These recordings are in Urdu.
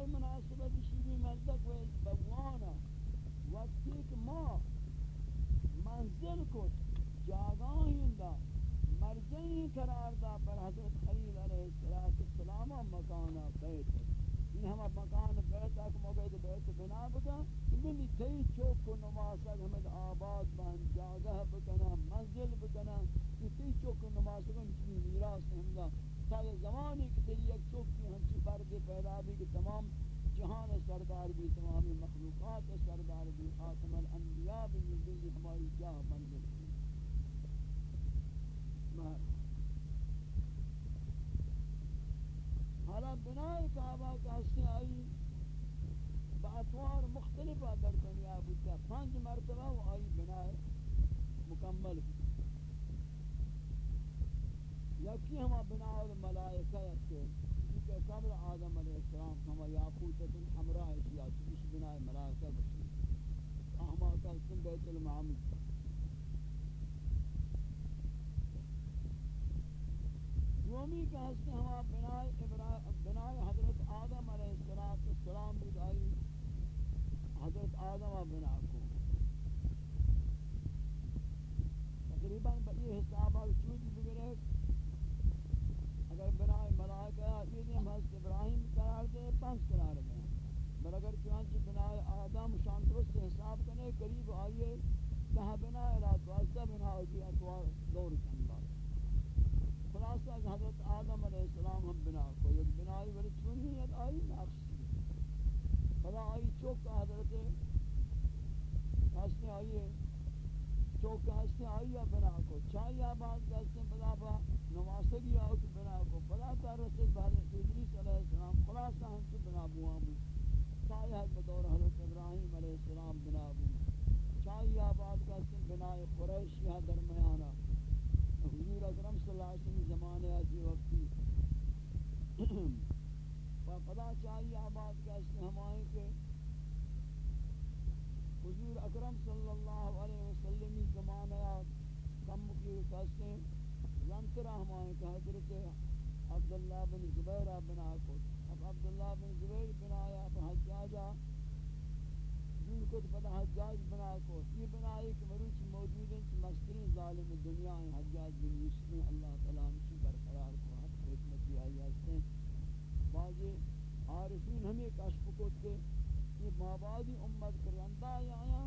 دومی مناسبت شیبی مزدک و بوانا. وقتی کہ ما منزل کو جاگاہیں دا مرجعی قرار دا پر حضرت خلیل علیہ السلام مکانا بیت. این ہم مکان بیت اک موقع بیت بنا بکا من تی چوک کو نمازہ ہمیں آباد بان جاگہ بکنا منزل بکنا تی چوک کو نمازہ ہمیں میراث ہمیں تا زمانی کہ تیری ایک چوک کی ہنچی پردے پیدا بھی کہ تمام جہان سردار بھی، تمام مخلوقات سردار بھی، خاتم الانبیاء بھی مزید ہماری جاہ منزل حالا بنائے کعبہ کا حسن آئی بأطوار مختلفہ در دنیا بودتا، پانچ مرتبہ وہ آئی بنائے مکمل۔ یکی ہما بناء الملائکہ یکی قبل آدم علیہ السلام ہما یاقوتت الحمراء یا چیش بناء ملائکہ بشی۔ ہما کلسن بیت المعمود دومی کا ہستے ہما بناء بناء حضرت آدم علیہ السلام بھی آئی حضرت آدم بنا کو تقریباً بئی حسابہ چوج بگرے اگر بنائے ملائکہ یہ حضرت ابراہیم قرار دے پانچ قرار دے۔ بل اگر چونچہ بنائے آدم شان درست حساب کنے قریب آئیے کہاں بنائے لا دوازدہ بنائے کی اتوار دور کن بات خلاصہ کہ حضرت آدم علیہ السلام ہم بنا کو یک بنائی، ولی چونی چونیت آئی نقص فلا آئی چوک حضرت ہستے آئیے چوک ہستے آئیے بنا کو؟ چاہیے آباد کا ہستے بلا با نواسگی آؤ بنا کو؟ فلا تا رسل بحضرت ادریس علیہ السلام خلاصہ ہم سے بنا بوا بو چاہیے حد بدور حضرت ابراہیم علیہ بنا بو چاہیے آباد کا ہستے بنا قریشیہ درمیانہ۔ حضور اکرم صلی اللہ علیہ وسلم زمانے آجی وقتی فلا چاہیے آباد کا ہستے ہمائیں کہ حضور اکرم صلی اللہ علیہ وسلم زمانہ کم کی کہتے زنترہ ہمائیں کہ حضرت عبداللہ بن زبیرہ بنا کو۔ اب عبداللہ بن زبیر بنایا، اب حجاجہ دور کت پتہ حجاج بنا کو یہ بنا ایک مروچ موجود ہیں مستری ظالم دنیا ہیں، حجاج بن یوسف اللہ تعالیٰ نشی برقرار کو حق حکمتی آئی ہستے بعضی عارفین ہمیں کشف کو کہ یہ مابادی امت کرندہ آیا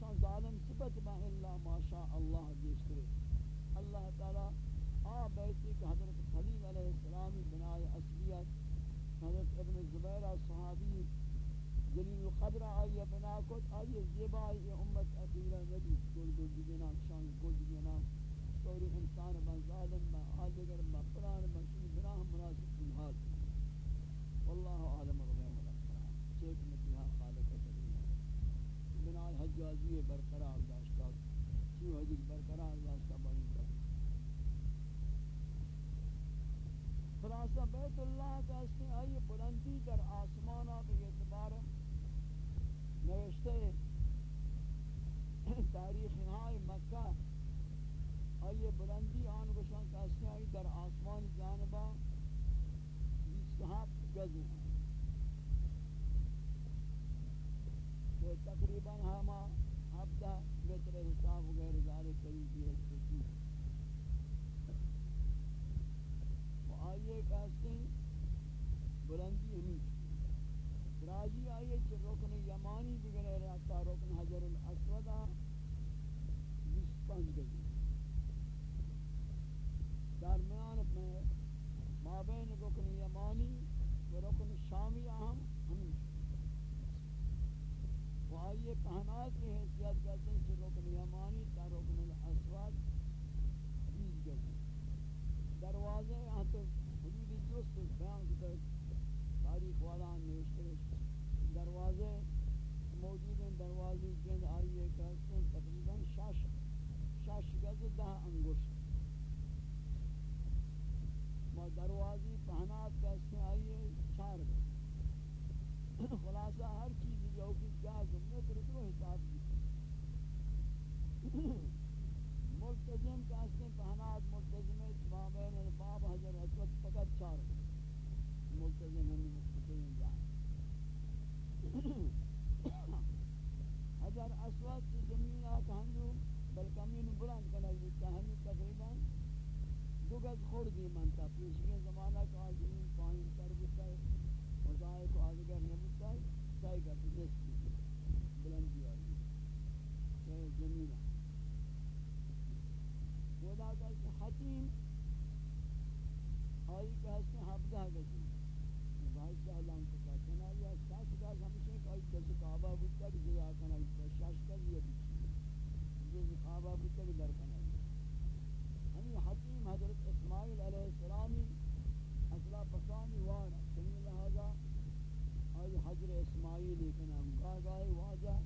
شان ظالم صفت با اللہ ماشاء اللہ جیسے اللہ تعالی آ بیتی کہ حضرت خلیل علیہ السلام بنائے اصلیت حضرت ابن زبیرہ صحابی جلیل القدر آئیے بنا کت آئیے زیبائی امت اخیرہ نبی گل گل دینا شان گل دینا سوری انسان با ظالم با آدگر با پران با شنی بنا مناسب کن واللہ عالم الغیم چیک نتیہا خالق کریم بنای حجازی برقرار داشتا کیوں حجی برقرار داشتا بانی پر خلاصہ بیت اللہ کا اس نے آئی بلندی در آسمانہ بے نوشته تاریخ های مکہ آئیے بلندی آن گشان کاسیائی در آسمان جانبا بیس گز خور دی منتا پیشگی زمانہ کا زمین پائن کر بتا ہے مزائے کو آدھگر نبتا ہے سائی کا نسکی بلندی آئی ہے زمینہ خدا کا حتیم، آئی کہ ہستے حفظہ گزی واحد کا اعلان کا کنا یا ساس کا ہمیشہ کہ آئی جز کعبہ بودتا کہ جزا کنا شاش کا یہ بھی جز کعبہ بودتا کہ در کنا ہمیں حتیم حضرت اسماعیل علیہ السلامی اصلا پسانی وارا سنی لہذا آئی آئی لیکن ہم۔ گاہ گاہ واجہ۔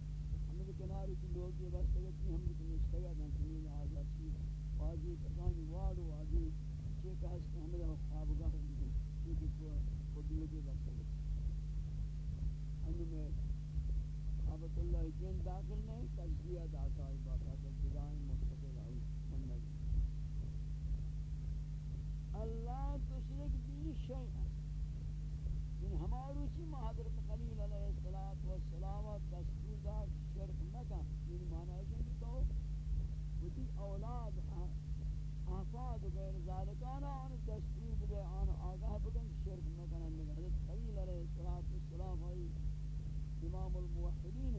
ہمیں کناری کی لوگ یہ بس تگتی ہم لیکن اشتگا دن سنی لہذا چیز واجی کسانی وارو واجی۔ ہم نے خواب گاہ رو خوابگاه دیگه یکی خودیو دی بسته انو عبد اللہ جن داخل نہیں، تجزیہ داتا ہے باقا جزائیں مستقل آئی من نبی اللہ تشرک بھی شیئا یعنی ہمارو چی حضرت خلیل علیہ السلام دستور دا شرک مکہ یعنی معنی ہے کہ تو وتی اولاد آفاد غیر ذالکانا آن دستور بگے آن آگاہ بگن شرک مکنن لگا حضرت خلیل علیہ السلام آئی امام الموحدین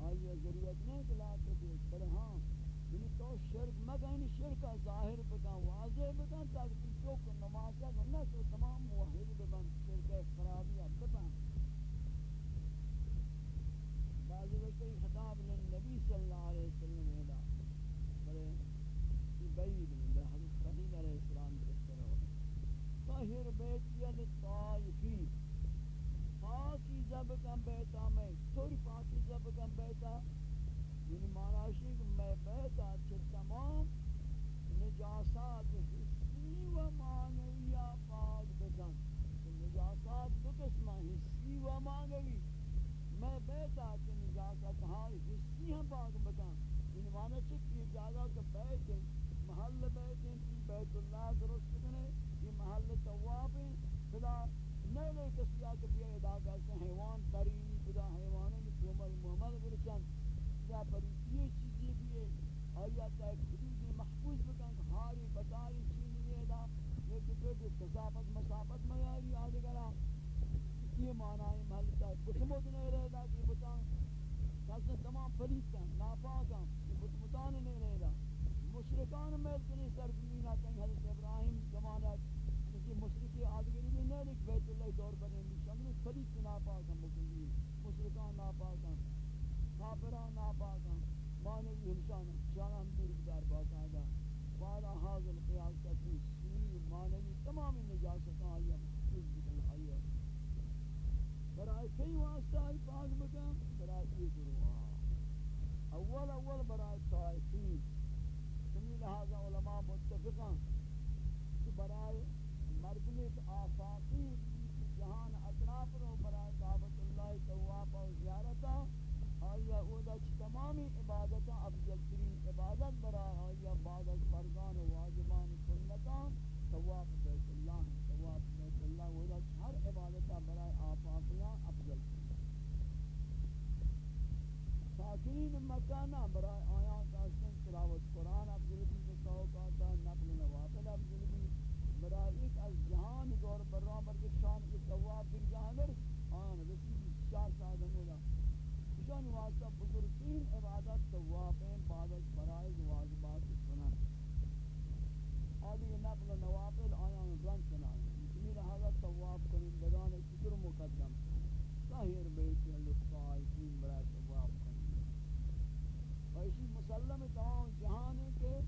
آئی ضرورت نہیں کہ لا تکیت بلے ہاں یعنی تو شرک مکن شرک ظاہر بکن واضح بکن تاکہ تم چوک نماز جا نہ تو تمام موحد بکن شرک خرابی اب بکن بعضی وقت خطاب للنبی صلی اللہ علیہ وسلم ہے بڑے بعید من حضرت خلیل علیہ السلام بہتر ہو طاہر بیت ید طائفی پاکی زب کم بیتا میں توری پاکی زب کم یعنی معنی ہے کہ میں بیتا ہاں چھے تمام نجاسات حسی و معنویہ پاک بکن نجاسات دو قسمہ حسی و معنوی۔ میں بیتا ہاں چھے نجاسات ہاں حسی ہم پاک بکن یعنی معنی چھے کہ اجازت بیت محل بیت ہیں جی بیت اللہ درست کرنے یہ جی محل طواف ہیں۔ خدا نئے نئے کسی آکے بیا ادا کرتے ہیں حیوان ترینی خدا حیوانوں میں تومل محمد برچن یا پر یہ چیزیں بھی ہے آیا تا ایک حدود محفوظ بکن ہاری بتائی چینی یہ ادا یہ کہ جو تصافت مسافت میاری آدھے گرا یہ معنی ہے محل تا بتمود نہیں رہے دا کہ بتان کسی تمام پلیت ہیں ناپاک ہیں یہ بتمتان نہیں رہے دا مشرکان میں اتنی سرزمین آتا ہے حضرت ابراہیم زمانہ کسی مشرکی آدگری میں نہیں لکھ بیت اللہ دور بنے بھی شامل خلیق ناپاک ہم مکنی مشرکان ناپاک ہم کافران ناپاک ہم مانوی ہمشان شان ہم دور بدار باقاعدہ وعلا حاضر قیاس کرتی سوی مانوی تمام نجاستان آئیہ محفوظ بکن آئیہ برای کئی پاک بکم برای ای گروہ اول اول برای طائفین سمی لہذا علماء متفقان کہ برائے مردمی آفاقی جہان اطراف رو برائے کعبت اللہ تواف و زیارتا آیا اودا چھ تمامی عبادتا افضل ترین عبادت برائے آیا بعد از فرضان و واجبان سنتان تواف بیت اللہ تواف بیت اللہ اودا چھ ہر عبادتا برائے آفاقیاں افضل ترین ساکرین مکانہ برائے آیان کا سن تلاوت قرآن افضل بھی بساوکاتا نقل نوافل افضل بھی برائے ایک از جہان دور برابر کے شان کے تواب بن جانر آن رسیدی چار سادہ مولا شان واسطہ بزرگین عبادت تواب ہیں بعد از فرائض واجبات سنن آدھی نقل نوافل آیان رن سنن اتنی لہذا تواب کنندگان شکر مقدم ظاہر بیت لطفائفین برائے تواب کنندگان و اسی مسلم تمام جہان ہے کہ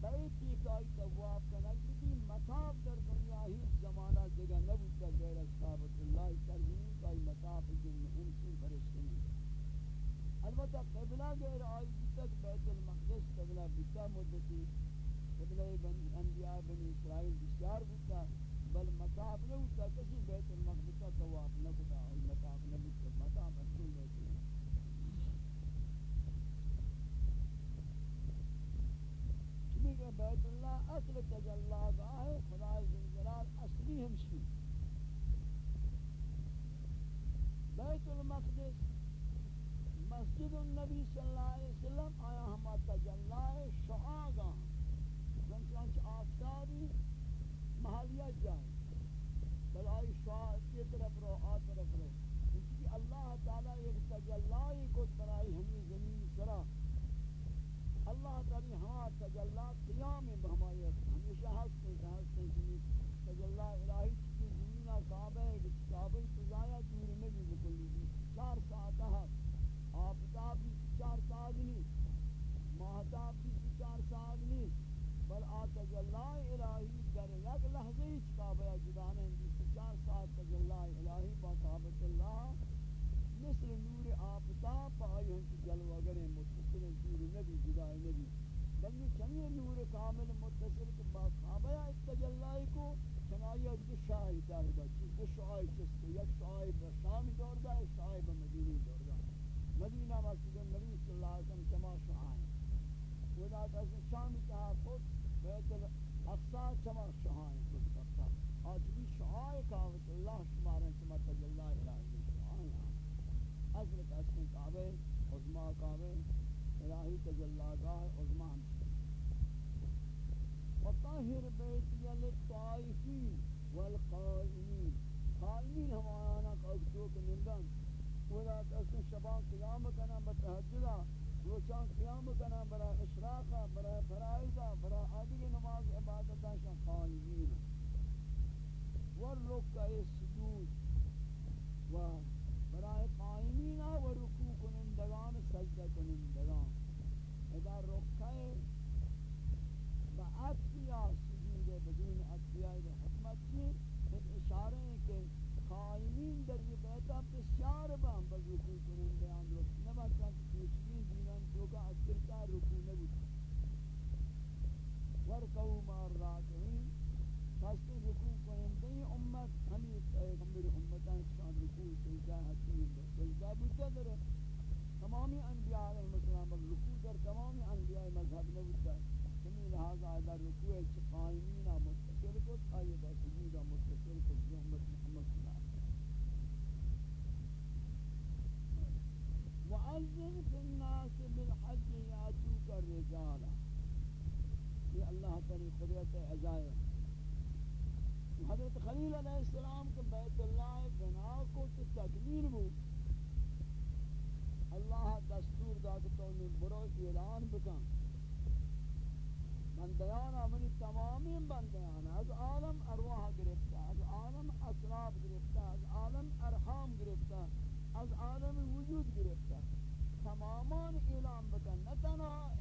بیتی کائی تواب کنک بھی مطاب در دنیا ہی زمانہ دیگا نبود کا غیر اشتابت اللہ سرزمین کائی مطاب جن انسی فرشتنی البتہ قبلہ غیر آئی تک بیت المقدس، قبلہ بتا مدتی قبل بنی انبیاء بنی اسرائیل بسیار بودتا بل مصعب نو از شام تا خود بیت الاقصا چما شاهان خود فقط آج بھی شاهای کاوت الله شما را شما تجلی الهی شاهان از رت اس کعبه عظما کعبه الهی تجلی گاه عظما وطاهر بیت للطائفین والقائمین۔ قائمین همانا قوتو کنندن ورات اس شبان قیام کنا بتہجدا روچان قیام کنا برا اس مستحقہ برای فرائضہ برای آدھی نماز عبادتہ شان خانگین ورلوک کا اس جانا۔ یہ اللہ تعالی قدرت عزائے حضرت خلیل علیہ السلام کے بیت اللہ بنا کو تو تکمیل ہو۔ اللہ دستور دا کہ برو اعلان بکن۔ بندیان آمنی تمامی بندیان از عالم ارواح گرفتا از عالم اسراب گرفتا از عالم ارحام گرفتا از عالم وجود گرفتا تمامان اعلان بکن، نہ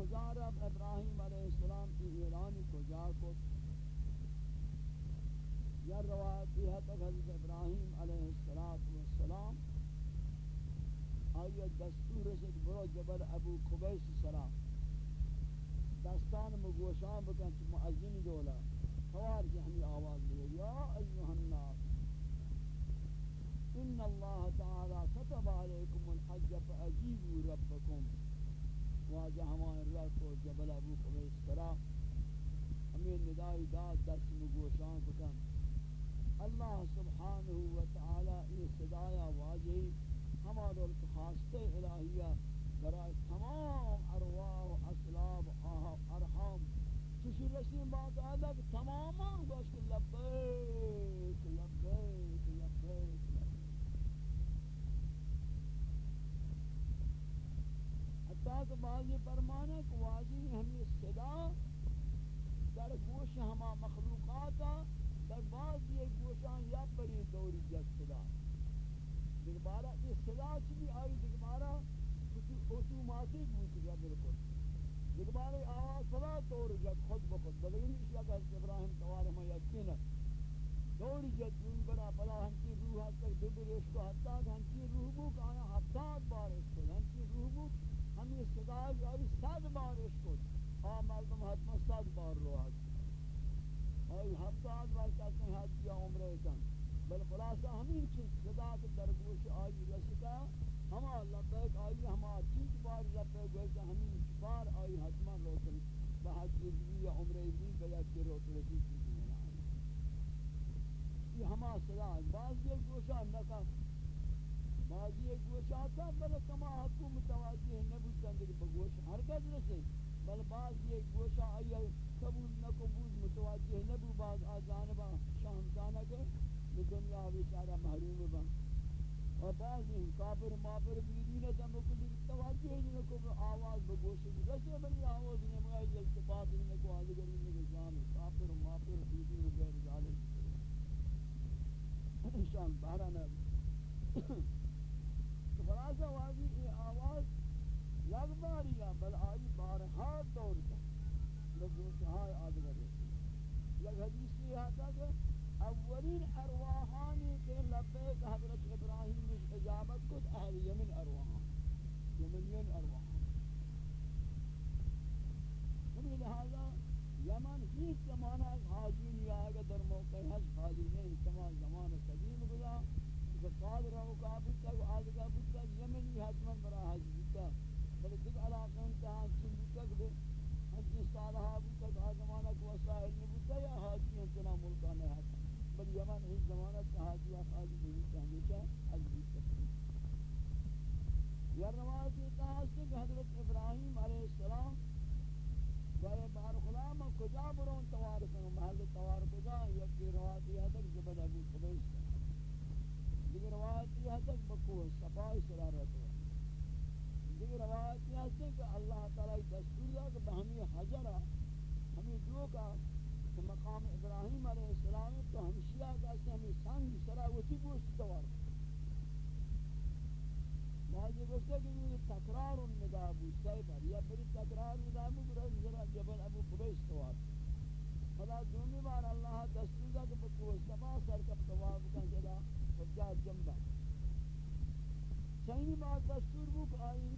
کجا رب ابراہیم علیہ السلام کی ایرانی کجا کو؟ یا روایت یہ تک حضرت ابراہیم علیہ السلام آئیے دستور سے برو جبل ابو قبیس سلام دستان مگوشان بکن چھ معزن دولا۔ خوار جہنی آواز دے یا ایوہ الناس، ان اللہ تعالی کتب علیکم الحج فاجیبوا ربکم واجہ ہمان رب کو جبل ابو قبیس کرا ہمیں ندائی داد دست مگوشان کتن۔ اللہ سبحانہ و تعالی یہ صدایا واجہی ہمارا خاصتے الہیہ برائے تمام ارواح و اسلاب ارحام چشی رسیم بات آدھا کہ تماما گوشت لبیک لبیک لبیک حتیٰ کہ بعضی فرمانے کہ واضح ہمیں صدا در گوش ہما مخلوقاتا در بعض یہ گوشان یا بری دوری جس صدا دیکھ یہ صدا چلی آئی دیکھ بارا خصوماتی بود یا بالکل۔ یک بار آواز صدا طور جد خود بخود۔ بلکہ اس یا ابراہیم توار میں یقین ہے۔ دور جد دون برا بلا ہنچی روح حد تک ببرش کو حتی ہنچی روح بو کہ آیا ہفتاد بار اس کو ہنچی روح بو ہم یہ صدا جاری صد بار اس کو آ مردم حتما صد بار رو حد آئی ہفتاد بار کہتے ہیں حد یا عمرے کن بل خلاصہ ہمیں چیز صدا کے درگوش آئی رسکا ہما لبیک آئی، ہما چیز بار لبیک گوشتا ہمیں بار آئی حتما روتل بہت جزوی عمرے بھی بیا کی روتل کی چیزی میں آئی۔ یہ ہما صدا ہے۔ بعض یہ گوشا نکا بعض یہ گوشا تھا، بل کما حکوم متوجہ نبوتا کہ بگوش حرکت رسے بل بعض یہ گوشا آئی قبول نقبول متوجہ نبو بعض آجانبا شام جانکے دنیا بیچارہ محروم بن اور بعض ان کافر مافر بیدین دم کو دی توجہ ان کو آواز بگوش رسے بنی آواز نے مگا التفات ان کو اگر ان کے جان کافر مافر بیدین غیر ظالم۔ انشان بہرانا تو خلاصہ واجی، یہ آواز یک باری یا بل آئی بارہا دور کا لگوش ہائے آدھگر یک حدیث یہ آتا کہ اولین ارواحانی کے لبیک حضرت ابراہیم نے اجابت کو اہل یمن جبل ابو قبیس تواب خدا دومی بار اللہ دستور دا کہ بکو سبا سر کب تواب کن جدا خجا جنبا سینی بار دستور بک آئی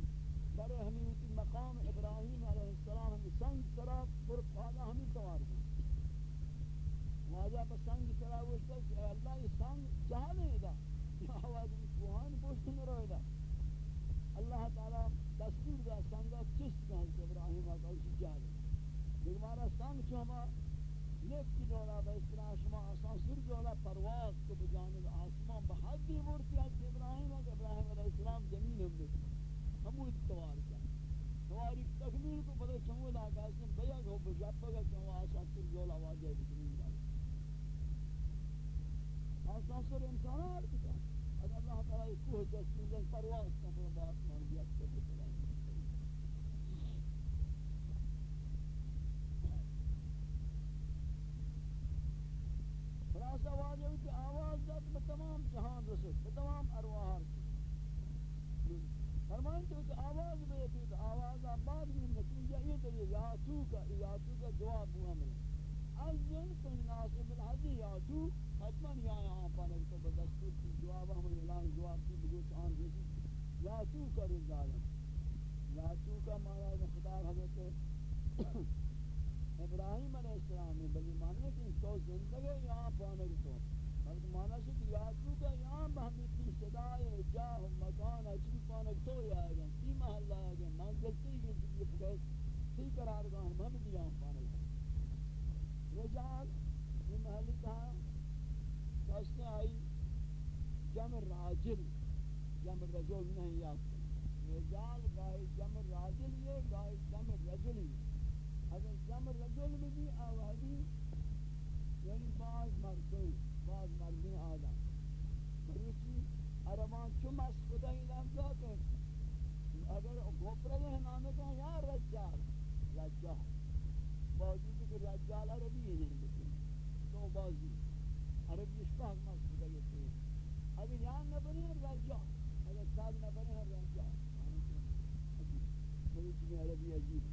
برے ہمیں مقام ابراہیم علیہ السلام ہمیں سنگ سرا شما نفت کی دولا با اس شما آسان دولا پرواز کو بجانب آسمان به حدی مورتی از ابراهیم از ابراهیم علیہ السلام زمین ہم نے ہمود توار کیا تواری تکمیل کو پتہ چمود آگا اس نے بیگ ہو بجاپا گا آدو حتما یا آن پانے تو بدستور کی جواب، ہم اعلان جواب کی بلوچ آن رسی یا تو کا رزالم یا تو کا مانا خدا حضرت ابراہیم علیہ السلام نے بلی ماننے کہ تو زندگی یہاں پانے رجل نہیں یافتے رجال گاہی جمع راجل یہ گاہی جمع رجلی اگر جمع رجل بھی بھی آوازی یعنی بعض مردوں بعض مردیں آدم۔ بروچی عربان چو مسخدہ ہی لفظہ اگر گوپرہ یہ نامے کہا یا رجال رجال۔ باوجود کہ رجال عربی نہیں لیکن تو بازی۔ عربی اشتاق مسخدہ یہ تھی اگر یہاں نبنی رجال۔ میں عربی عجیب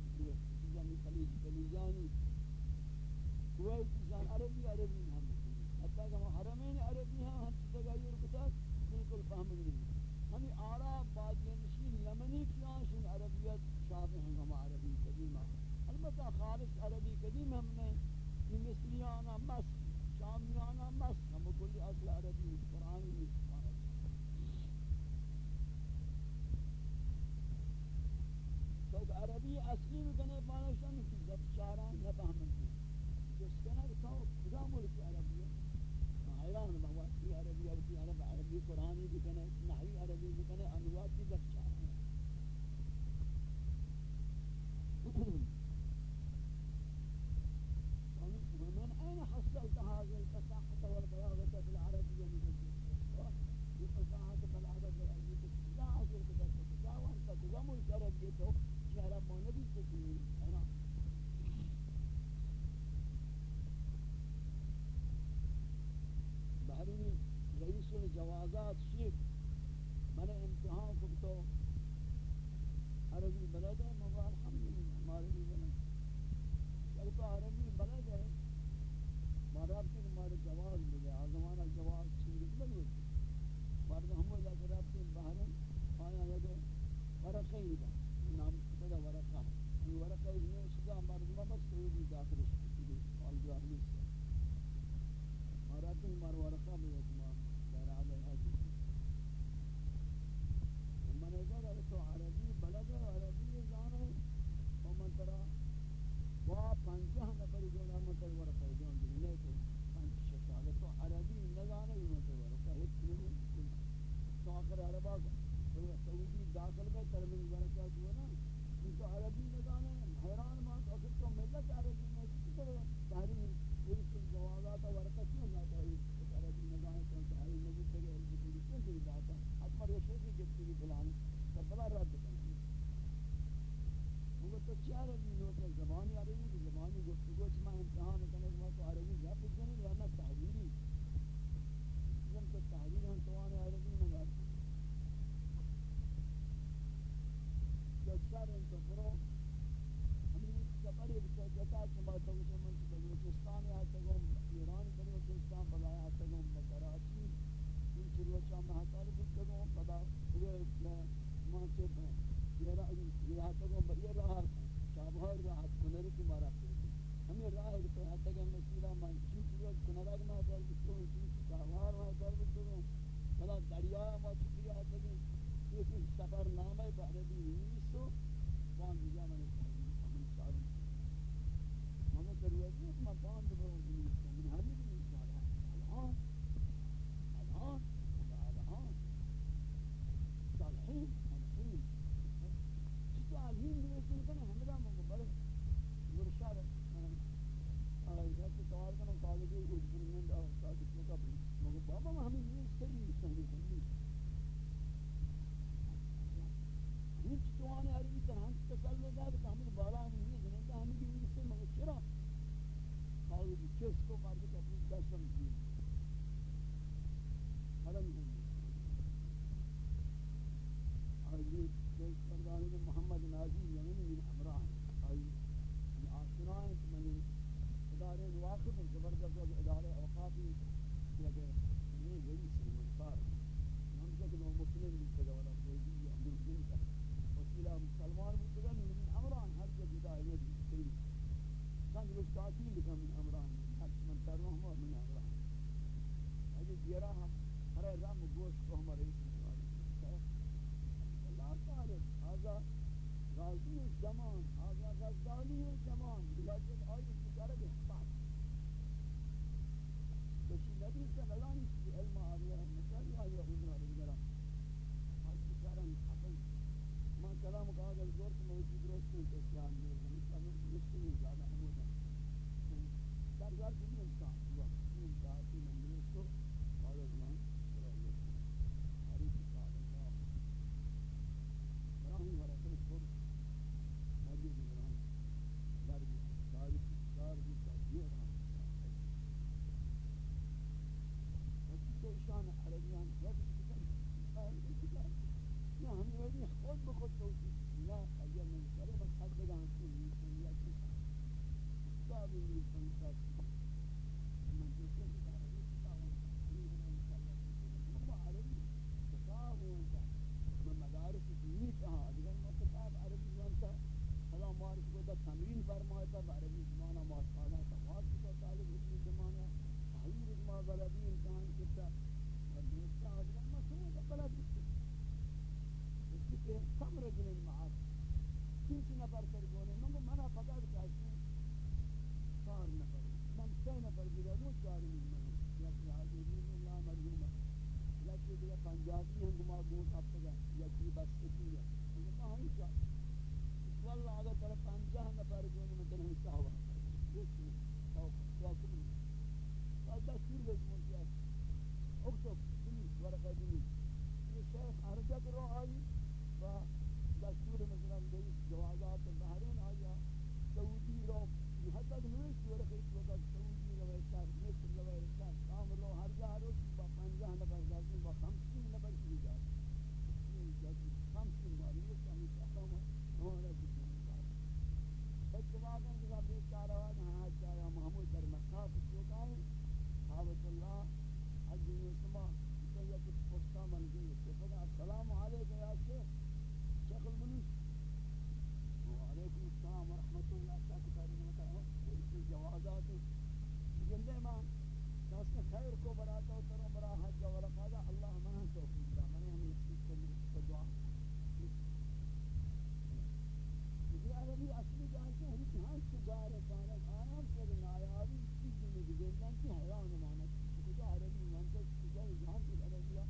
تجارت آنک آنام سر نایابی چیز زندگی گردن که حیران مانک کجا عربی منطق کجا جهان کی عربیہ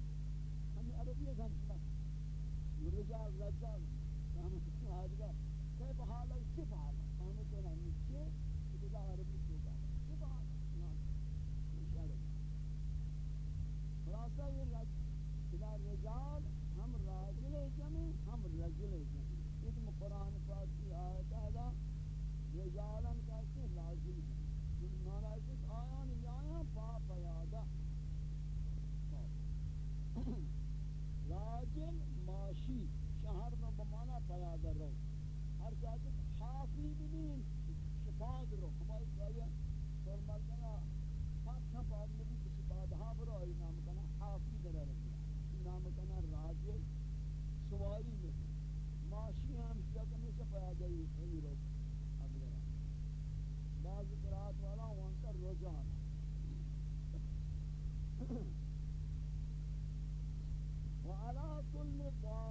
ہمیں عربیہ ہم سمجھ رجال رجال ہم کچھ حاضر ہے بحال ہے چه بحال ہم تو نہیں کہ کجا عربی تو بحال چه بحال نہ مشارک خلاصہ یہ رجال رجال ہم راجل ہیں ہم رجل ہیں یہ قرآن پاک کی آیت ہے لجعلن the bar.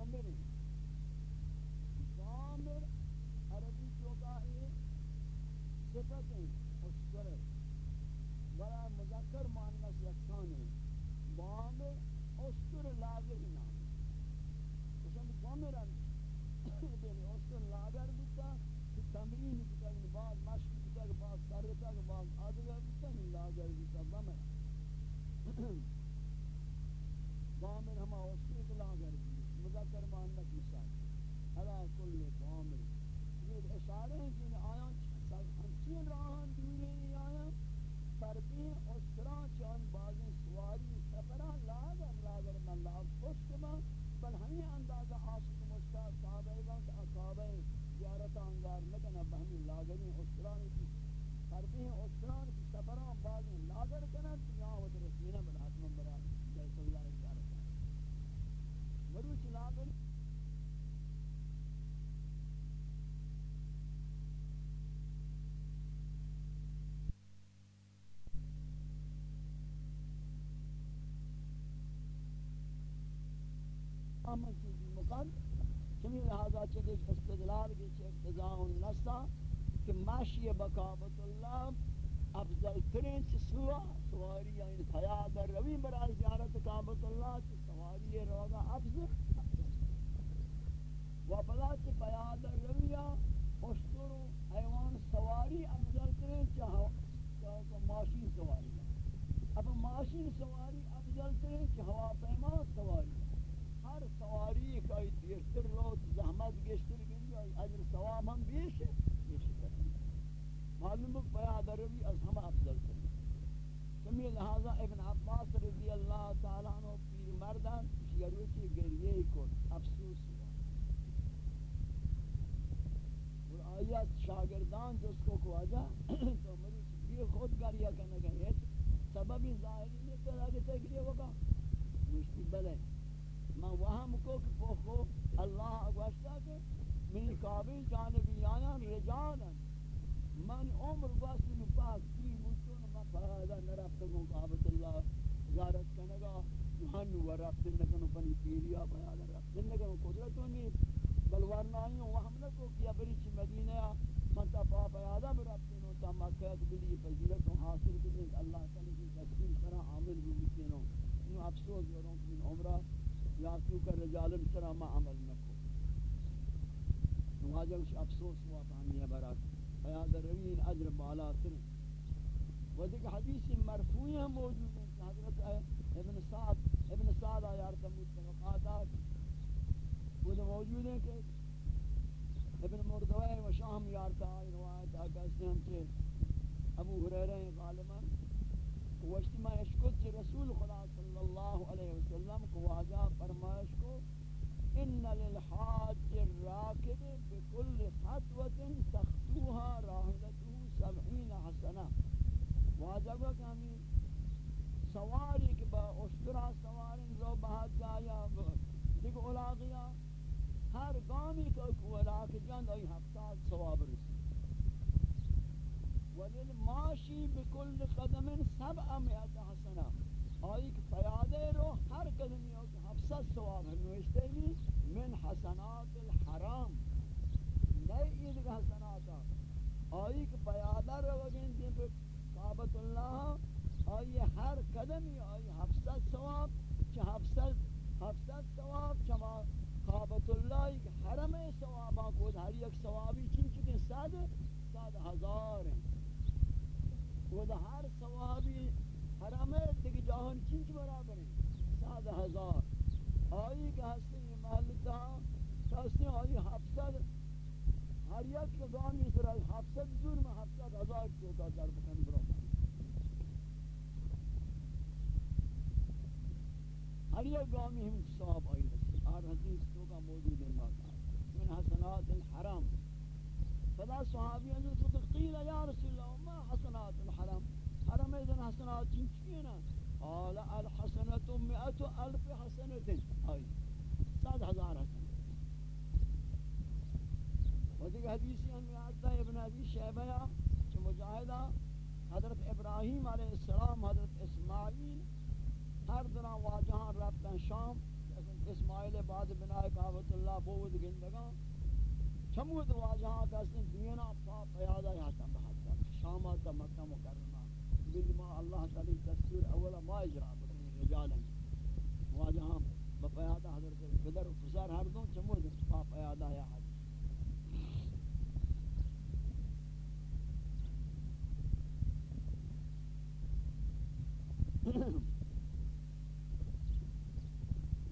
اما چیزی مقد چمی لہذا چکش استدلال کی جی چھ اقتضاء النسا کہ ماشی بکابت اللہ افضل ترین چھ سوا، سواری یعنی حیات روی برای زیارت کابت اللہ چھ سواری روگا افضل و بلا چی چھ بیاد رویہ خوشتر حیوان سواری افضل ترین چھ ماشین سواری اب ماشین سواری افضل ترین چھ ہوا پیما سواری سواری کا دیرتر رو زحمت گشتر گنی اجر ثواب ہم بیش ہے معلوم ہے بیاد روی از ہم افضل ترین چمی لہذا ابن عباس رضی اللہ تعالیٰ عنہ پیر مردان شیروچی گریے کو افسوس ہوا۔ اور آیت شاگردان جس کو کو آجا تو مری یہ خود گریہ کرنے گئے سببی ظاہری میں تو آگے تکریہ ہوگا۔ مشتی بلے۔ میں وہاں کو کہ پوکو اللہ اگوشتا کہ من قابل جانبی آیا رجالا من عمر باسی میں پاک کی مجھون میں فہدہ نرفت کو قابط اللہ، زیارت کنگا محن و رفت نکنو پنی پیریا بیادا رفت نکنو قدرتو نہیں۔ بل ورنائیوں وہم نکو کیا بری چی مدینہ من تا پا بیادا برفت تا مکیت بلی فضیلت حاصل کرنے، اللہ تعالی کی تسکین سرا عامل بھی بکنو انو افسوس وروں من عمرہ یا تو کر رجال سرا ما عمل نکو نواجہ افسوس ہوا فہمی ہے برات بیان در روین اجر بالا تر و دیکھ حدیث مرفوعی ہم موجود ہیں کہ حضرت ابن سعد ابن سعد آیار تمود طبقاتات وہ موجود ہیں کہ ابن مردوی و شاہم یارتا آئی روایت آکا اس نے ہم سے ابو حریرہ غالبا۔ وشتی ما اشکت رسول خدا صلی اللہ علیہ وسلم کو واجہ فرمائش کو، ان للحاج الراكب بكل خطوه تخطوها راحلته 70 حسنه واجب کہ ہمیں سواری کے با اشترا سواری رو بہت جایا دیکھ اولاغیا ہر گامی کو اولاغ جان ای ہفتہ ثواب رسی وللماشي بكل قدم 700 حسنه. آئی کہ پیادے رو ہر قدمی ہو کہ حفظت ثواب ہے نوشتے گی من حسنات الحرام. نئے عید کا حسنات آئی کہ پیادہ رو گئن دین پر کعبت اللہ آئی ہر قدمی آئی حفظت ثواب. چھ حفظت حفظت ثواب. چما کعبت اللہ کہ حرم ثوابا کو ہر یک ثوابی چن چکے ساد ساد ہزار ہیں وہ ہر ثوابی حرام ہے دیکھ جاہن چنچ برابر ہیں سات ہزار۔ آئی کہ ہستے یہ محل تا ہستے آئی حفظت ہر یک کے گان اس طرح حفظت دور میں حفظت ہزار چوکا در بکن برابر۔ ہر یک گامی ہم صحاب آئی رسی۔ ہر حدیث چوکا موجود ہے۔ من حسنات الحرام۔ فلا صحابی انہوں تو قیل یا رسول اللہ ما حسنات الحرام حرم ایدن حسنات چنچینا قال الحسنة مئة الف حسنة آئی سات ہزار حسنة و دیکھ حدیثی ہم یادتا ہے ابن حدیث شہبہ کہ مجاہدہ حضرت ابراہیم علیہ السلام، حضرت اسماعیل ہر دنہ واجہاں رفتن شام. اسماعیل بعد بنا کعبت اللہ بود گندگاں چمود واجہاں کسن دینا پا پیادہ یہاں بہت شام آتا مکہ مکرمہ بلی ما اللہ تعالی دستور اولا ما اجرا بکنی رجالا. واجہ ہم بپیادہ حضرت پدر و پسر ہر دون چمود پا پیادہ یا حد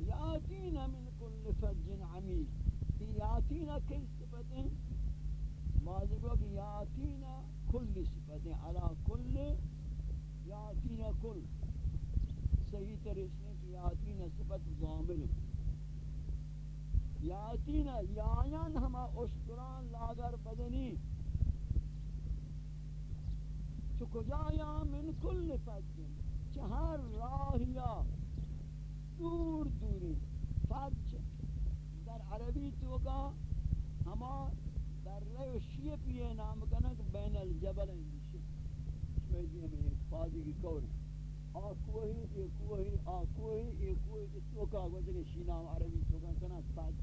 یاتینا من کل فج عمیق یاتینا کل صفتیں ماضی کو کہ یاتینا کل صفتیں علا کل یاتینا کل صحیح طریقے کہ یاتینا صفت ضامن۔ یاتینا یایان ہما اشتران لاغر، بدنی۔ چو یا من کل فج چہر راہیا دور دوری۔ فج در عربی تو کا ہما در رہے شیپ یہ نام کنا کہ بین الجبل اندیشی میں میں فاضی کی کور آکوہی ایکوہی آکوہی ایکوہی چوکا گوچے شینام عربی چوکا کنا پاج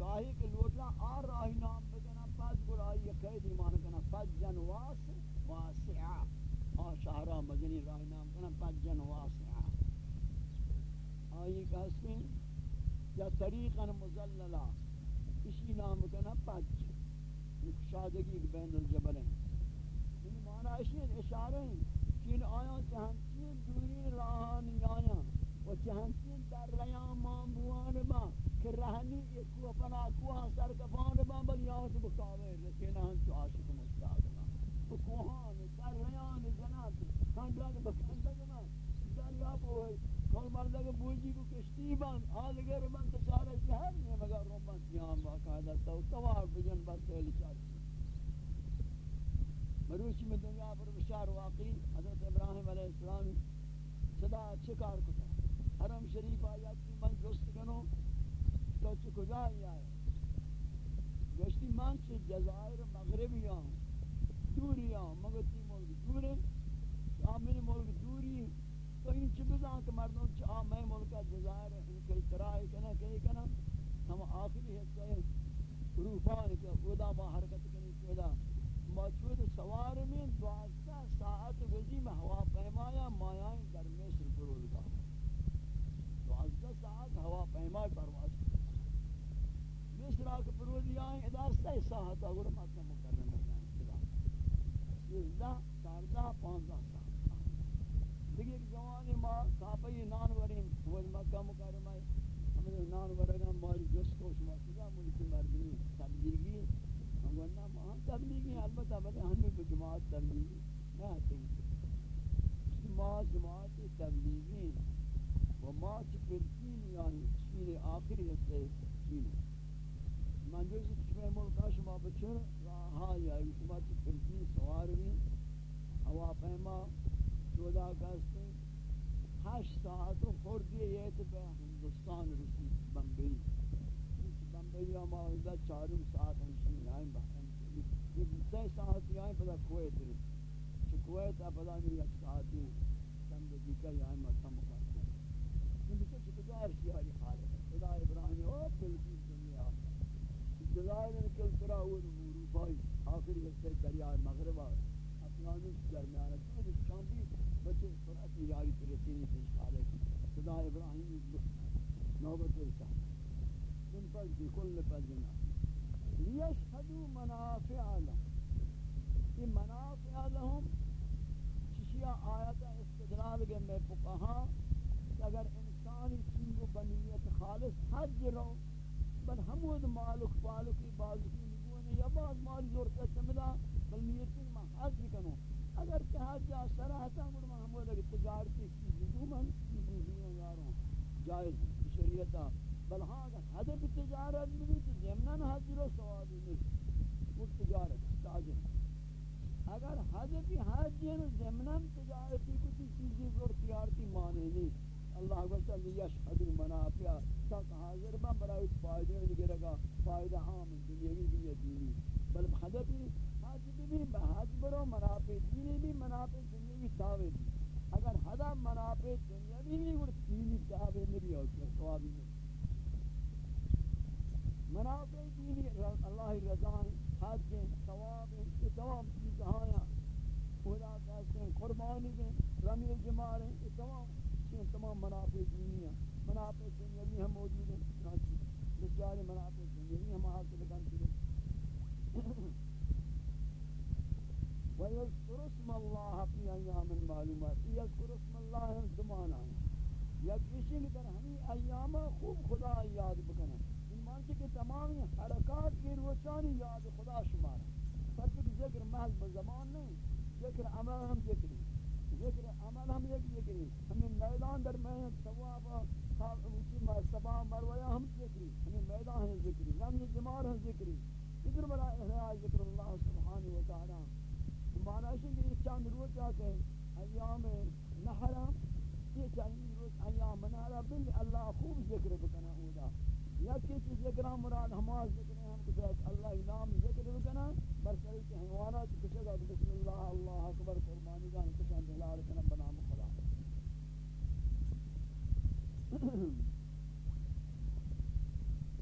گاہی کے لوٹنا آر راہی نام بکنا پاج گرائی یکی دیمان کنا پجن واس واسعا آ شہرہ مدنی راہی نام کنا پجن واسعا آئی کہستے ہیں یا طریقا مزللہ۔ اسی نام کنا پج شادگی بین الجبل ہیں یعنی معنی اسی اشارہ ہیں چین آیا چہنچین دوری راہانی آیا و چہنچین در ریان مامبوان با کہ رہنی ایکو اپنا کوہا سرکفان با بل یاد بکاوے رکینا ہم چو عاشق مستاد با کوہان در ریان جنات ہم ہنڈران بکندگ ما دریا پوئی کل مردگ بوجی کو کشتی بان آدگر من تشارہ شہر میں مگر رومان تیان باقاعدہ تو توار بجن بس سیلی چارچی مروچی میں دنیا پر بشار واقعی حضرت ابراہیم علیہ السلام صدا اچھے کار کتا حرم شریف آیا کی من جست کنو تو چھ کجا ہی آئے؟ گوشتی من چھ جزائر مغربی آن دوری آن مگر تی ملک دوری آمین ملک دوری تو این چھ بزان کہ مردوں چھ آمین ملک جزائر ان کے اترائی کنا کہی کنا۔ ہم آخری حصہ روحان کے خدا با حرکت موجود سوار میں دوازدہ ساعت وزی میں ہوا پیمایا مایائیں در مصر فرود گا دوازدہ ساعت ہوا پیمائی پرواز مصر آکے فرود آئیں اداستہ ساعت اگر مکہ مکرم جائیں سیزدہ چاردہ پانزدہ ساعت. دیکھیں ایک زمانی ما کعبی نانورین وہ مکہ مکرم آئے ہمیں نان البتہ بلے ہمیں کو جماعت تبلیغی نہ آتے ما جماعت تبلیغی و ما چپرچین یعنی چین آخری حصے چین من جو سے چمہ ملکہ شما بچر راہا یا یعنی شما چپرچین سوار بھی ہوا پیما چودہ کہستے ہشت ساعت و خوردی یہ تو ہندوستان رسی بمبئی۔ بمبئی ہمارا چاروں ساعت ہفتہ ساعتی آئیں پدا کوئیت رہی چھ کوئیت اپدا نہیں یک ساعتی کم دکی کر یا ہم اتم کرتے ہیں ان کو چھ گزار کی حالی خالق خدا ابراہیم أو تلکی دنیا جزائر ان کے الترا اور مروبائی آخری حصے دریا مغرب افغانی درمیان ہے کہ شام بھی بچے سرعت یاری ترسینی پیش خالق خدا ابراہیم نوبت رسا من فضل كل فضلنا ليشهدوا منافع لهم یہ منافع لهم چشیا آیت استدلال کے میں فقہا کہ اگر انسانی چیز و بنیت خالص حج رو، بل حمود مالک پالکی بازکی نگونے یا بعض مال زورتا چمدا بل نیتی ما حج کنو اگر کہ حج یا سراحتا مرما حمود اگر تجارتی چیز نگو من چیز نگو یاروں جائز شریعتا بل ہاں اگر حدب تجارت بھی تو جمنان حاضر و سوابی نہیں وہ تجارت تاجر اگر حدب حاضر جمنان تجارتی کچھ چیزی زور تیارتی مانے نہیں، اللہ وجہ لیشہد المنافع تک حاضر با برای فائدہ نگرے گا فائدہ عام دنیاوی بھی یا دینی۔ بل حدب حاضر بھی بحاج برو منافع دینی بھی، منافع دنیاوی تاوے بھی۔ اگر حدب منافع دنیاوی بھی اور دینی تاوے نہیں ہوتا سوابی نہیں۔ منافع دینی، اللہ رضان حج ثواب یہ تمام خدا کہتے ہیں، قربانی دیں رمی جمار ہیں، یہ تمام یہ تمام منافع دینی ہیں۔ منافع دنیاوی ہم موجود ہیں، چنانچہ بسیار منافع دنیاوی ہم حاصل کرتے ہیں۔ وَيَذْكُرُ اسْمَ اللَّهَ فِي أَيَّامٍ مَعْلُومَاتٍ۔ يَذْكُرُ اسْمَ اللَّهِ زمانہ یا کسی کی طرح ہمیں ایام خوب خدا یاد بکنا چنانچہ کہ تمامی حرکات کی روچانی یاد خدا شمار پر کہ ذکر محض بزمان نہیں۔ ذکر عمل ہم ذکری ذکر عمل ہم یک ذکری ہمیں میدان در میں ثواب سبا مرویا ہم ذکری ہمیں میدان ہے ذکری رمز جمار ہم ذکری ذکر۔ بلا احیاء ذکر اللہ سبحانہ وتعالی معنی ہے کہ یہ چند روز جاتے ہیں، ایام نحرہ یہ چند روز ایام نحرہ بل اللہ خوب ذکر بکنا ہوگا یا کسی ذکر مراد ہما ذکر ہم کچھ اللہ نام ذکر بکنا برسری کے حیوانات کچھ گا بسم اللہ اللہ اکبر، قربانی کا انتشان دلال کنم بنام خدا۔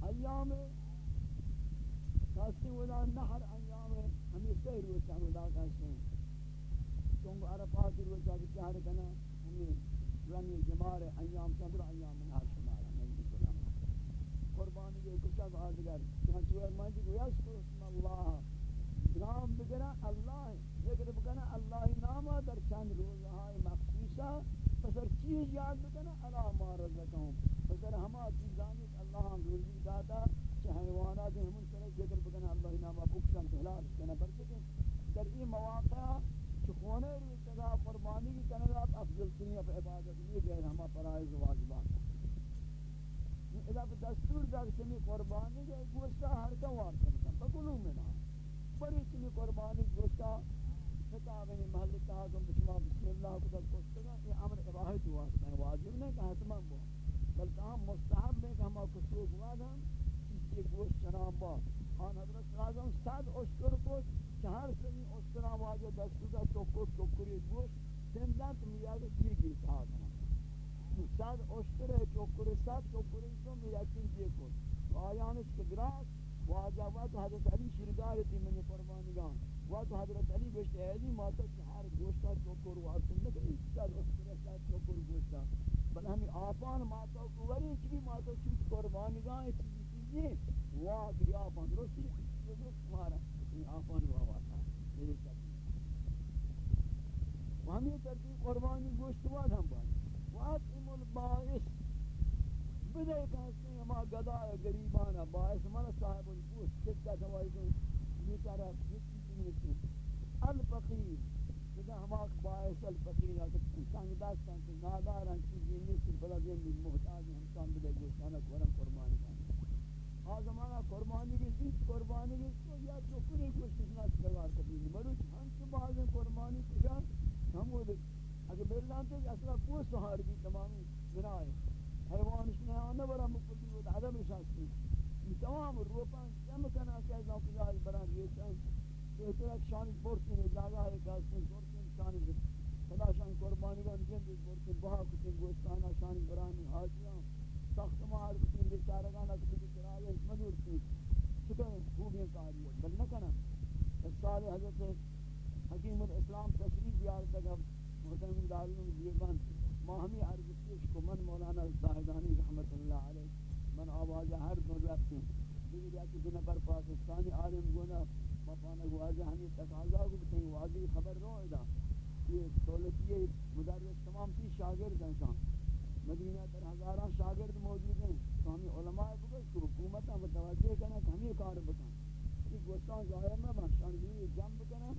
ایام کاسی ودا نحر ایام ہمیں سیر وچا ودا کاسی چونگ عرفات وچا کی چہر کنا ہمیں رنگ جمار ایام، چندر ایام نحر شمارا قربانی کے کچھ آدھگر چنانچہ ارمان جی گویا چیز یاد بکنا اللہ ما رزقهم پسر ہما چیزانی اللہ ہم روزی داتا چه حیوانات ہمون سر ذکر بگنا اللہ نام بکشن حلال کنا برسکن در این مواقع چخونے روی تدا قربانی کی کنگات افضل تنی اپ عبادت یہ غیر ہما فرائض واجبات اذا دستور دار چمی قربانی کے گوشتا ہر کا وار کرتا بکلو میں نام بڑی چنی قربانی گوشتا خطاب ہے محل تعظم، بسم اللہ کو تب کوشتا یہ امر واسطہ واجب نہیں کہ حتما بو بلکہ ہم مستحب ہے کہ ہم کو سوق وادا یہ گوشت چنام با۔ آن حضرت اعظم صد اشتر کو چہار سنی اشتر واجہ دستودا چوکر چوکری گوشت سندت میاد کی کی صاحب صد اشتر چوکر صد چوکری تو میاد کی کی کو آیانش کے گراس واجہ وقت حضرت علی شرگار تھی منی قربانگان وقت حضرت علی گوشت ایدی ماتا چہار گوشتا چوکر وارتن لگا ایک سال اخترسا چوکر گوشتا بل ہمیں آپان ماتا کو وری چکی ماتا چوک قربانگان چیزی چیزی واقع یا آپان رسی رسی مارا آپان واواتا میرے ترتیب. ہمیں ترتیب قربانی گوشت واد ہم بانی وقت ام الباعث بدے کہتے ہیں ہما گدا گریبانا باعث مانا صاحب البوس کتا دوائی دوں یہ طرح کسی چیز نہیں الفقیر. بدے ہما باعث الفقیر اگر سنگ داستان سے ناداران چیزی نیسی بلا دین بھی محتاج ہم سان بدے گوشتانا کورم قربانی کانا آ زمانہ قربانی کی اس قربانی کی تو یا تو کنی گوشت اتنا سکروار کبھی مروچ ہم سے بعض قربانی کجا؟ ہم وہ دیکھ اگر بیلان تو اصلا پوست ہار بھی تمامی بنائے حیوانش نے آنے برا مقدی بود عدم شاستی تمام روپان جمع کنا کہ از نوکزاری بران ریچن تو اترک شانی بورتین جاگہ ہے کاسن بورتین شانی خدا شان قربانی گان جند بورتین بہا کتن گوشتانا شانی برانی حاجیاں۔ سخت مار کتن بیچارگان اکبر کرائے مدور کی۔ چکر خوبی کاری ہے۔ بل نکنا سال حضرت حکیم الاسلام تشریف بیار تک ہم محترم دارون دیوبند ما ہمیں عرض پیش کو من مولانا زاہدانی رحمت اللہ علیہ۔ من آواز ہر دن رکھتے دیگر یا کہ دن پر پاکستانی عالم گونا ما پانا ہمیں تقاضا کو بتائیں، واضح خبر رو ادا یہ دولتی مدرس تمام تی شاگرد ہیں کہاں مدینہ در ہزاران شاگرد موجود ہیں۔ تو ہمیں علماء بکر کہ حکومت متوجہ کرنا کہ ہمیں کار بکن یہ گوستان ظاہر میں بخشان بھی جنب کرنا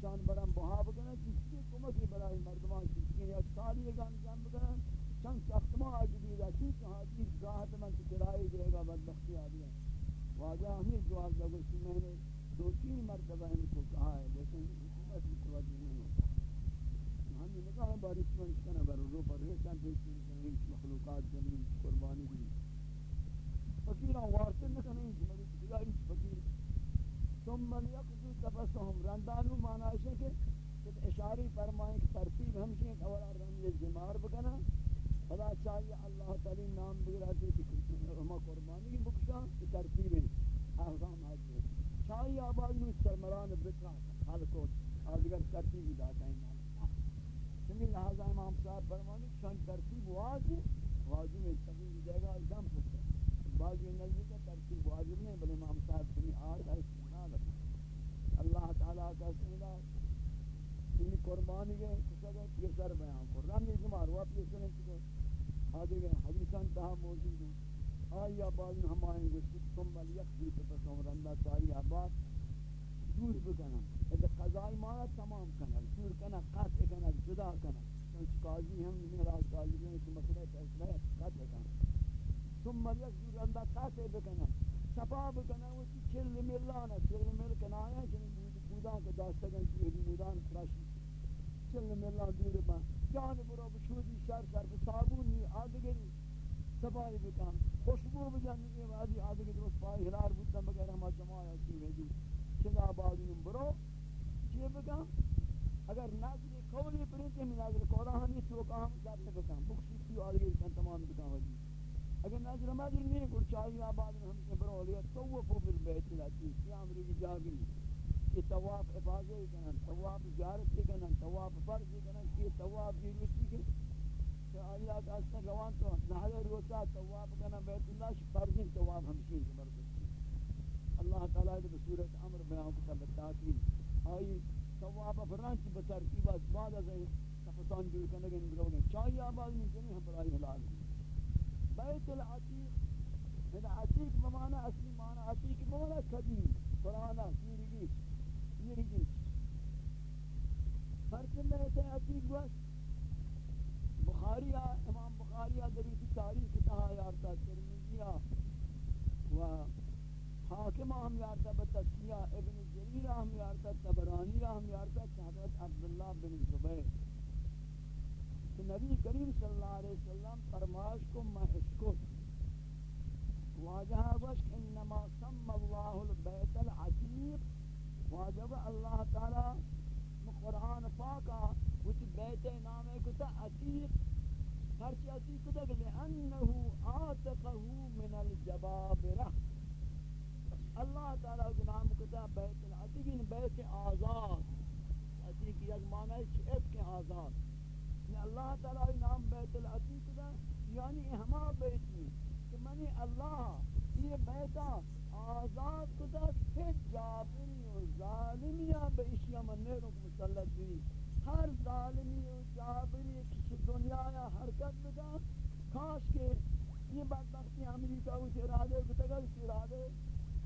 شان برام بہا بکنا کسی کمکی برای مردمان کسی یک سالی یک انجام بکنا چند سختمان آجدی دا چی چہاتی راحت من کی جرائی دے گا، بدبختی آدھی ہے واجہ ہمیں جواب دے گا میں نے دو، تین مرتبہ ان کو کہا ہے لیکن حکومت متوجہ نہیں ہوتا ہم نے کہا بارش میں کنا بر رو پر مخلوقات زمین قربانی دی فقیران وارث نہ کریں مگر فقیر ثم لیقضوا تفسهم رندانو معنی ہے کہ کہ اشاری فرمائیں کہ ترتیب ہمشی ہے اولا رمی زمار بکنا خدا چاہیے اللہ تعالی نام بگرا دے کہ ہم قربانی کی بکشا کہ ترتیب ہے احکام ہے چاہیے آباد میں سرمران بکا حال کو آدگر ترتیب داتا ہے۔ سمی لہذا امام صاحب فرمانی شان ترتیب واجب واجب ہے ترتیب دے گا دم سکتا ہے۔ بعض نزدیک ترتیب واجب نہیں، بلکہ امام صاحب سمی آج ہے اللہ تعالیٰ کا سیدہ ان قربانی کے کسا یہ سر بیان کو رمی جمار واپ یہ سنے چکو آگے گئے حدیثان تہا موجود ہیں۔ آئی آباد ہم آئیں گے تم بل یک دیت پس عمرندہ چاہیے آباد دور بکنا۔ اگر قضائی مانا تمام کنا دور کنا قطع کنا جدا کنا چونچ قاضی ہم میراز قاضی ہیں کہ مسئلہ فیصلہ قطع کنا ثم یک دور اندہ قطع بکنا صفا بکنا وہ چل ملانا چل مل کنایا چنین بودان کے داستگان کی ہدی بودان فراشی چل ملان دور با جان برو بشودی شر شر صابون آدگری صفائی بکن خوشبو بجن یہ وادی آدگری درست پای ہلار بودن بغیر ہم جماعہ کی ہدی چنگا بادین برو چی بکن اگر ناظر قولی پرنتے میں ناظر قولا ہمی تو کام جاتے بکن بخشی کی آدگری کن تمام بکن ودی اگر نظر مدر نہیں کر چاہیے آباد میں ہم سے برو لیا توفو بالبیت العتیق قیام رگی جاگری یہ طواف حفاظی کنن، طواف زیارت کنن، طواف فرض کنن یہ طواف یہ روچی کہ کہ آیا کا اس گوان تو نہ روتا طواف کنن، بیت اللہ ش فرض، طواف ہمشین زبردست اللہ تعالی نے بصورت امر بیان کو تاکید آئی طواف فرانچ بترتیب بعد از این کفسان جو کنن گن لوگ چاہیے آباد میں جنہیں ہم برائے حلال بیت العتیق یعنی العتیق بمعنی اصلی معنی، عتیق بمعنی قدیم قرآن سیرگی سیرگی فرق میں ہے عتیق بس بخاری، امام بخاری دریتی تاریخ تہا یارتا ترمیزی و حاکم ہم یارتا بتسکیہ ابن جریر ہم یارتا تبرانی ہم یارتا حضرت عبداللہ بن زبیر۔ کہ نبی کریم صلی اللہ علیہ وسلم فرماش کو محشکت واجہ وش انما سم اللہ البیت العتیق۔ واجب اللہ تعالی قرآن پاکا وچ بیت نام کتا عتیق ہرچی عتیق کتا کہ لئنہو آتقہو من الجبابرہ۔ اللہ تعالی کے نام کتا بیت العتیق ان بیت آزاد عتیق یک معنی ہے عتق آزاد. یعنی اللہ تعالی نام بیت العتیق دا یعنی ہما بیت میں کہ منی اللہ، یہ بیتا آزاد کتا کہ جابری و ظالمی بے اشیاء من نیروں کو مسلط بھی ہر ظالمی و جابری کسی دنیا یا حرکت بدا کاش کے یہ بدبختی امریکہ اس ارادے کو تگل اس ارادے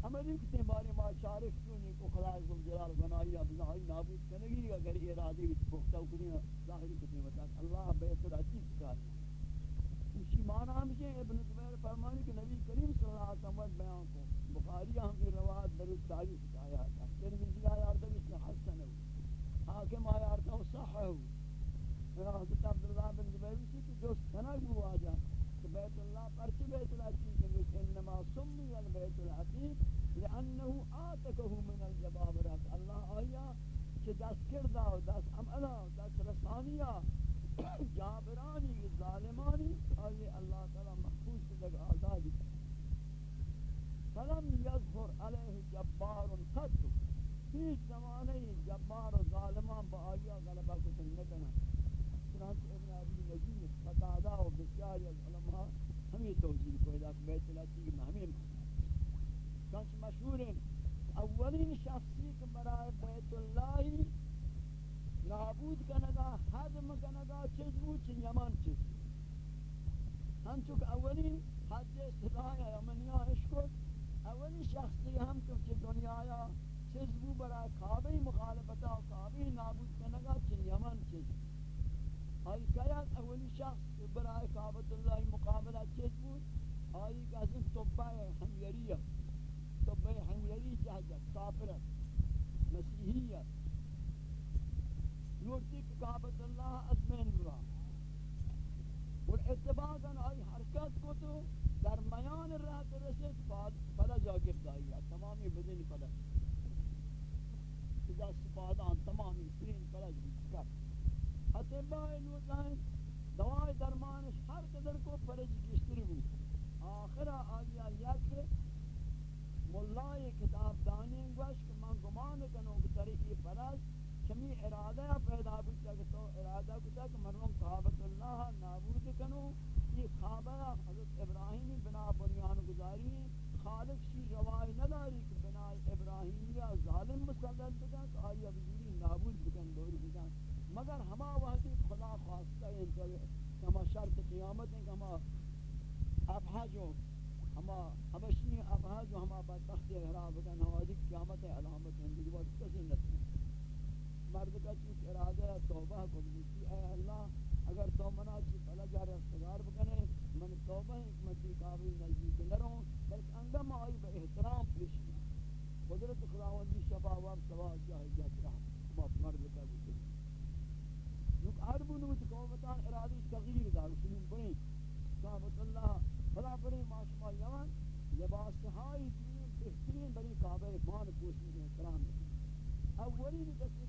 امریکہ سے بارے ما شارک کیوں کو خدا عزم جلال بنائی ابنائی نابود کنگی اگر ارادے بھی پختہ کنی ظاہری کتنی بتا۔ اللہ بیت العتیق کہا اسی معنی ہم ہمشہ ابن زبیر فرمانی کہ نبی کریم صلی اللہ علیہ وسلم بیان کو بخاری ہم کی روایت درست تاریخ سے آیا تھا ترمذی آیا تھا اس نے حسن ہے۔ حاکم آیا تھا صح ہے۔ حضرت عبداللہ بن زبیر اسی کی جو سنگ ہوا جا کہ بیت اللہ پرچی بیت العتیق کہ انما سمی البیت العتیق لانه آتکه من الجبابرات اللہ آیا کہ دست کردہ دست عملہ دست رسانیہ جابرانی ظالمانی آئی اللہ تعالی محفوظ لگ آزادی فلم یظہر علیہ جبار قد ہیچ زمانے جبار و ظالمان با آیا غلبہ کو سنگتنا چنانچہ ابن عبی نجیم قطادہ و بسیاری از علماء ہمیں توجیح کو ادا بیت اللہ کی میں ہمیں چنانچہ مشہور ہیں اولین شخصی کے برائے بیت اللہ نابود کنگا حدم کنگا چیز بود چی؟ یمن چیز ہم چونکہ اولین حد استدائی یمنیا اشکت اولین شخصی ہم چونکہ دنیا یا چیز بود برای کعبی مخالفتا کعبی نابود کنگا چی یمن چیز آئی کہیت اولین شخص برای کعبت اللہ مقابلہ چیز بود آئی کہ از طبع حمیریہ طبع حمیری جہجت کافرت مسیحیت نورتی کہ کعبت اللہ ازمین ہوا اور اتباقاً آئی حرکت کو تو در میان رہ تو رسید پدا جا گردائی ہے تمامی بدن پدا اذا سپادان تمامی سرین پدا جا درمانش ہر قدر کو فرج گشتری آخرہ یک کتاب دانی گوش کہ من گمان کنوں کہ طریقی فرج چمی ارادہ پیدا کہ تو ارادہ کتا کہ اللہ نابود یہ خوابہ حضرت ابراہیم بنا بنیان گزاری خالق روائی نداری کہ بنا ظالم مسلط بکن، تو آئی نابود بکن دوری بکن۔ مگر ہما وحدی خدا خواستہ ہے ہما شرط قیامت ہیں، کہ ہما ابحاجو ہما حبشی ابحاجو ہما بدبخت احراب بکن، ہما دیکھ قیامت علامت ہیں دیکھ بات کسی نتنی مرد کا چیز ارادہ توبہ کو بلیسی اے اللہ، اگر تو منا چی پلا جا رستگار بکنے، من توبہ حکمتی قابل نزدیک نروں، بلکہ انگم آئی با احترام پیش قدرت خداوندی شفا واب سوا جاہی. نوت ارادی تغییر دار سنین بڑیں صحابت اللہ فلا بڑیں معصومہ شما یمن لباس ہائی دین بہترین بڑی کعبہ مان پوشنی احترام اولین کسی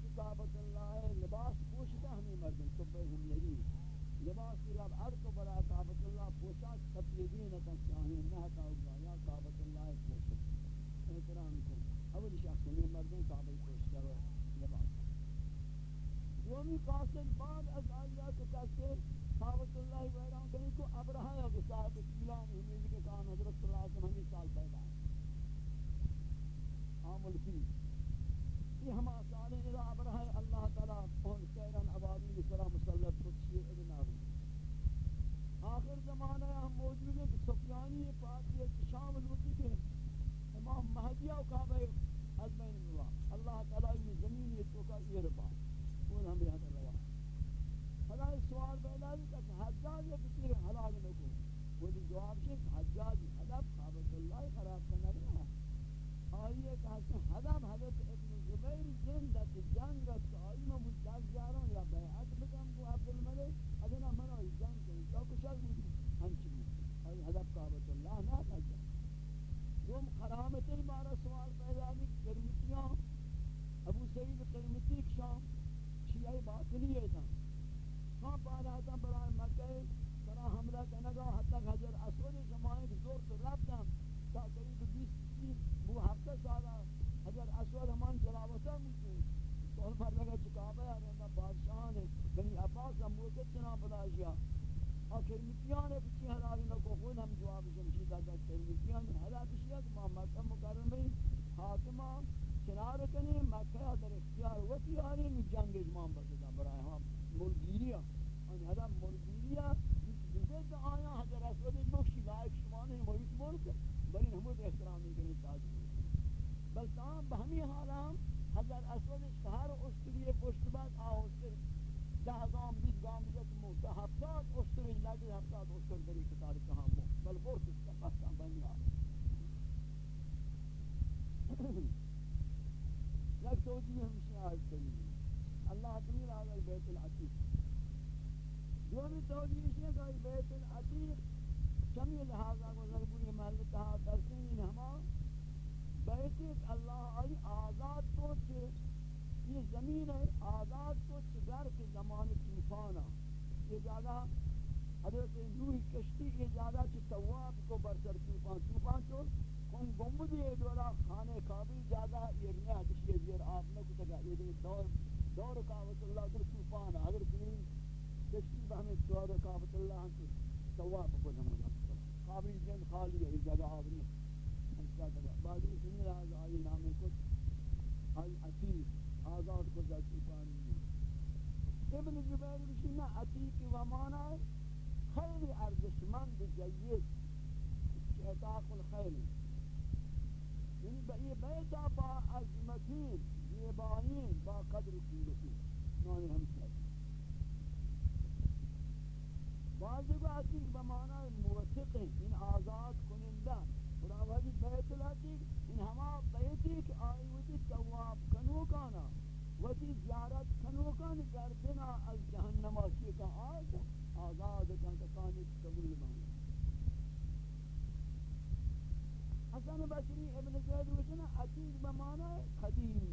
یک توجیه ہمشی آیت کریمی اللہ تمیر آگا بیت العتیق۔ دومی توجیه ہے کہ بیت العتیق چمی لحاظا گزر بوری محلتہ درسین ہما۔ بیت اللہ آئی آزاد تو چھے یہ زمین ہے آزاد کو چگر کے زمان طوفانا یہ زیادہ حضرت نوح کشتی، یہ زیادہ چی تواب کو برسر طوفان۔ طوفان تو کن گمبدی ہے دولا خانے کابی نہ دور دور کعبت اللہ در طوفان حضرت نوح کشتی بہمیں دور کعبت اللہ ہاں ہم تواب کو زمان قابل جن خالی ہے اس جگہ آبنی بعد اس نے آئی نامے کو آئی عتیق، آزاد کو ذاتی پانی ابن زبیر بشینا عتیق و مانا خیلی ارزشمند جید اعتاق الخیل۔ یعنی یہ بیتا با عظمتین۔ زیبائین با قدر قیمتی نانی ہم ساتھ بعضی کو عتیق بمانا موثق ان آزاد کنندہ. اور آوازی بیت العتیق ان ہما بیتی کہ آئی وچی تواب کنو کانا وچی زیارت کنو کان گردنا از جہنم آشی کا آج آزاد کن تکانی قبول مانا حسن بشری ابن زید وچنا عتیق بمانا قدیم